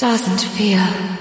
doesn't feel